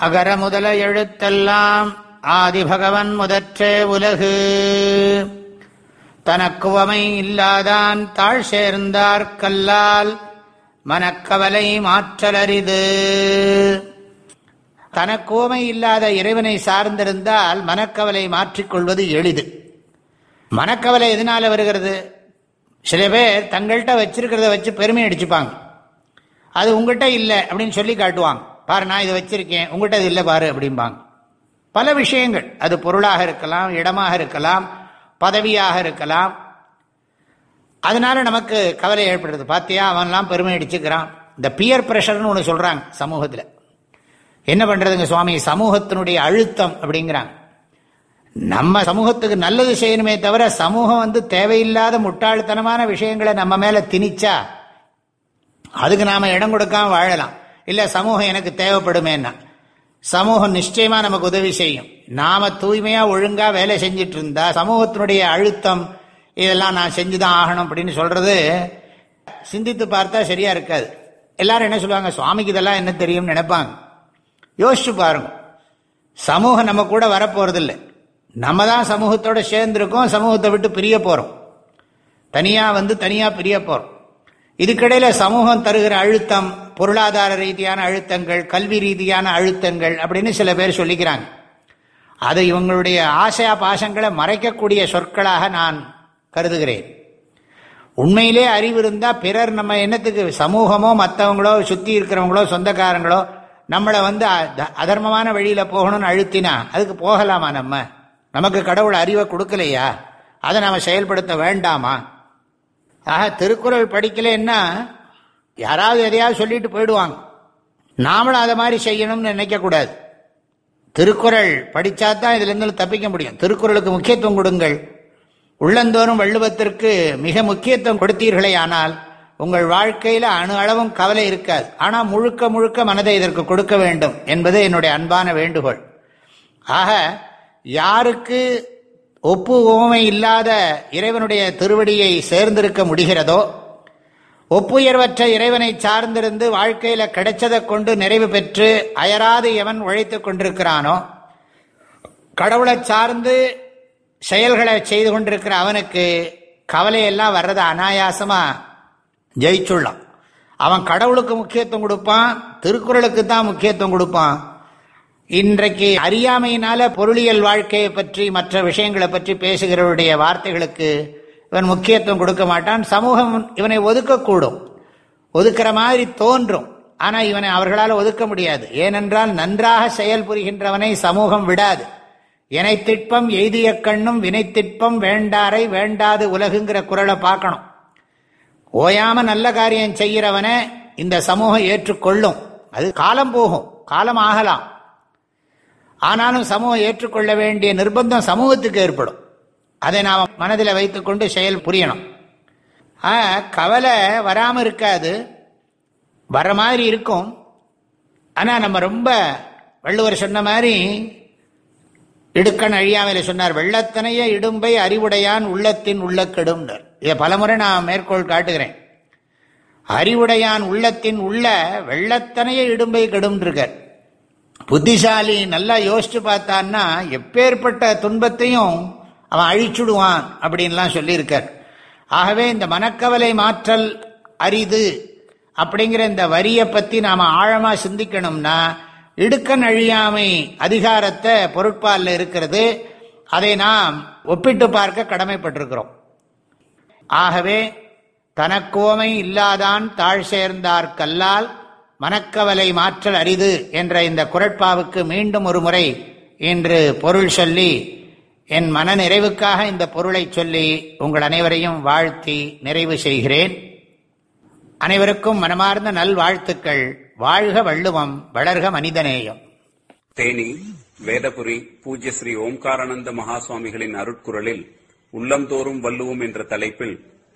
அகர முதல எழுத்தெல்லாம் ஆதிபகவன் முதற்றே உலகு. தனக்குவமை இல்லாதான் தாழ் சேர்ந்தார் கல்லால் மனக்கவலை மாற்றலரிது. தனக்குவமை இல்லாத இறைவனை சார்ந்திருந்தால் மனக்கவலை மாற்றிக்கொள்வது எளிது. மனக்கவலை எதனால வருகிறது? சில பேர் தங்கள்கிட்ட வச்சிருக்கிறத வச்சு பெருமை அடிச்சுப்பாங்க அது உங்கள்கிட்ட இல்லை அப்படின்னு சொல்லி காட்டுவாங்க. பாரு நான் இதை வச்சிருக்கேன். உங்கள்கிட்ட இது இல்லை பாரு அப்படிம்பாங்க. பல விஷயங்கள். அது பொருளாக இருக்கலாம் இடமாக இருக்கலாம் பதவியாக இருக்கலாம். அதனால நமக்கு கவலை ஏற்படுறது பார்த்தியா அவன்லாம் பெருமை அடிச்சுக்கிறான். இந்த பியர் ப்ரெஷர்னு ஒன்று சொல்கிறாங்க சமூகத்தில். என்ன பண்ணுறதுங்க சுவாமி? சமூகத்தினுடைய அழுத்தம் அப்படிங்கிறாங்க. நம்ம சமூகத்துக்கு நல்லது செய்யணுமே தவிர சமூகம் வந்து தேவையில்லாத முட்டாள்தனமான விஷயங்களை நம்ம மேலே திணிச்சா அதுக்கு நாம் இடம் கொடுக்காம வாழலாம். இல்லை சமூகம் எனக்கு தேவைப்படுமேன்னா. சமூகம் நிச்சயமாக நமக்கு உதவி செய்யும். நாம் தூய்மையாக ஒழுங்காக வேலை செஞ்சிட்டு இருந்தா சமூகத்தினுடைய அழுத்தம் இதெல்லாம் நான் செஞ்சு தான் ஆகணும் அப்படின்னு சொல்கிறது சிந்தித்து பார்த்தா சரியாக இருக்காது. எல்லாரும் என்ன சொல்லுவாங்க? சுவாமிக்கு இதெல்லாம் என்ன தெரியும்னு நினைப்பாங்க. யோசிச்சு பாருங்க. சமூகம் நம்ம கூட வரப்போறதில்லை. நம்ம தான் சமூகத்தோட சேர்ந்துருக்கோம் சமூகத்தை விட்டு பிரிய போகிறோம் தனியாக வந்து தனியாக பிரிய போகிறோம் இதுக்கிடையில சமூகம் தருகிற அழுத்தம் பொருளாதார ரீதியான அழுத்தங்கள் கல்வி ரீதியான அழுத்தங்கள் அப்படின்னு சில பேர் சொல்லிக்கிறாங்க. அது இவங்களுடைய ஆசையா பாசங்களை மறைக்கக்கூடிய சொற்களாக நான் கருதுகிறேன். உண்மையிலே அறிவு இருந்தால் பிறர் நம்ம என்னத்துக்கு சமூகமோ மற்றவங்களோ சுற்றி இருக்கிறவங்களோ சொந்தக்காரங்களோ நம்மளை வந்து அதர்மமான வழியில் போகணும்னு அழுத்தினா அதுக்கு போகலாமா நம்ம? நமக்கு கடவுள் அறிவை கொடுக்கலையா? அதை நம்ம செயல்படுத்த வேண்டாமா? ஆக திருக்குறள் படிக்கலைன்னா யாராவது எதையாவது சொல்லிட்டு போயிடுவாங்க. நாமளும் அதை மாதிரி செய்யணும்னு நினைக்கக்கூடாது திருக்குறள் படித்தா தான் இதுலேருந்து தப்பிக்க முடியும். திருக்குறளுக்கு முக்கியத்துவம் கொடுங்கள். உள்ளந்தோறும் வள்ளுவத்திற்கு மிக முக்கியத்துவம் கொடுத்தீர்களே ஆனால் உங்கள் வாழ்க்கையில் அணு அளவும் கவலை இருக்காது. ஆனால் முழுக்க முழுக்க மனதை இதற்கு கொடுக்க வேண்டும் என்பது என்னுடைய அன்பான வேண்டுகோள். ஆக யாருக்கு ஒப்பு ஓமை இல்லாத இறைவனுடைய திருவடியை சேர்ந்திருக்க முடிகிறதோ? ஒப்புயர்வற்ற இறைவனை சார்ந்திருந்து வாழ்க்கையில கிடைச்சதை கொண்டு நிறைவு பெற்று அயராது எவன் உழைத்து கொண்டிருக்கிறானோ? கடவுளை சார்ந்து செயல்களை செய்து கொண்டிருக்கிற அவனுக்கு கவலையெல்லாம் வர்றது அனாயாசமா? ஜெயிச்சுள்ளான். அவன் கடவுளுக்கு முக்கியத்துவம் கொடுப்பான் திருக்குறளுக்கு தான் முக்கியத்துவம் கொடுப்பான். இன்றைக்கு அறியாமையினால பொருளியல் வாழ்க்கையை பற்றி மற்ற விஷயங்களை பற்றி பேசுகிறவருடைய வார்த்தைகளுக்கு இவன் முக்கியத்துவம் கொடுக்க மாட்டான். சமூகம் இவனை ஒதுக்கக்கூடும். ஒதுக்கிற மாதிரி தோன்றும். ஆனால் இவனை அவர்களால் ஒதுக்க முடியாது. ஏனென்றால் நன்றாக செயல் புரிகின்றவனை சமூகம் விடாது. எனை திட்பம் எய்திய கண்ணும் வினைத்திட்பம் வேண்டாரை வேண்டாது உலகுங்கிற குரலை பார்க்கணும். ஓயாம நல்ல காரியம் செய்கிறவனை இந்த சமூகம் ஏற்றுக்கொள்ளும். அது காலம் போகும். காலம் ஆகலாம். ஆனாலும் சமூகம் ஏற்றுக்கொள்ள வேண்டிய நிர்பந்தம் சமூகத்துக்கு ஏற்படும். அதை நாம் மனதில் வைத்துக்கொண்டு செயல் புரியணும். கவலை வராமல் இருக்காது. வர மாதிரி இருக்கும். ஆனால் நம்ம ரொம்ப வள்ளுவர் சொன்ன மாதிரி இடுக்கண் அழியாமையில் சொன்னார் வெள்ளத்தனைய இடும்பை அறிவுடையான் உள்ளத்தின் உள்ள இதை பலமுறை நான் மேற்கோள் காட்டுகிறேன். அறிவுடையான் உள்ளத்தின் உள்ள வெள்ளத்தனைய இடும்பை கெடும்ன்றிருக்கார். புத்திசாலி நல்லா யோசிச்சு பார்த்தான்னா எப்பேற்பட்ட துன்பத்தையும் அவன் அழிச்சுடுவான் அப்படின்லாம் சொல்லியிருக்கார். ஆகவே இந்த மனக்கவலை மாற்றல் அரிது அப்படிங்கிற இந்த வரியை பற்றி நாம் ஆழமாக சிந்திக்கணும்னா இடுக்கன் அழியாமை அதிகாரத்தை பொருட்பாலில் இருக்கிறது. அதை நாம் ஒப்பிட்டு பார்க்க கடமைப்பட்டிருக்கிறோம். ஆகவே தனக்கோமை இல்லாதான் தாழ் சேர்ந்தார் கல்லால் மனக்கவலை மாற்றல் அரிது என்ற இந்த குரட்பாவுக்கு மீண்டும் ஒரு முறை இன்று பொருள் சொல்லி என் மன நிறைவுக்காக இந்த பொருளை சொல்லி உங்கள் அனைவரையும் வாழ்த்தி நிறைவு செய்கிறேன். அனைவருக்கும் மனமார்ந்த நல்வாழ்த்துக்கள். வாழ்க வள்ளுவம் வளர்க மனிதநேயம். தேனி வேதபுரி பூஜ்ய ஸ்ரீ ஓம்காரானந்த மகாசுவாமிகளின் அருட்குரலில் உள்ளந்தோறும் வள்ளுவோம் என்ற தலைப்பில்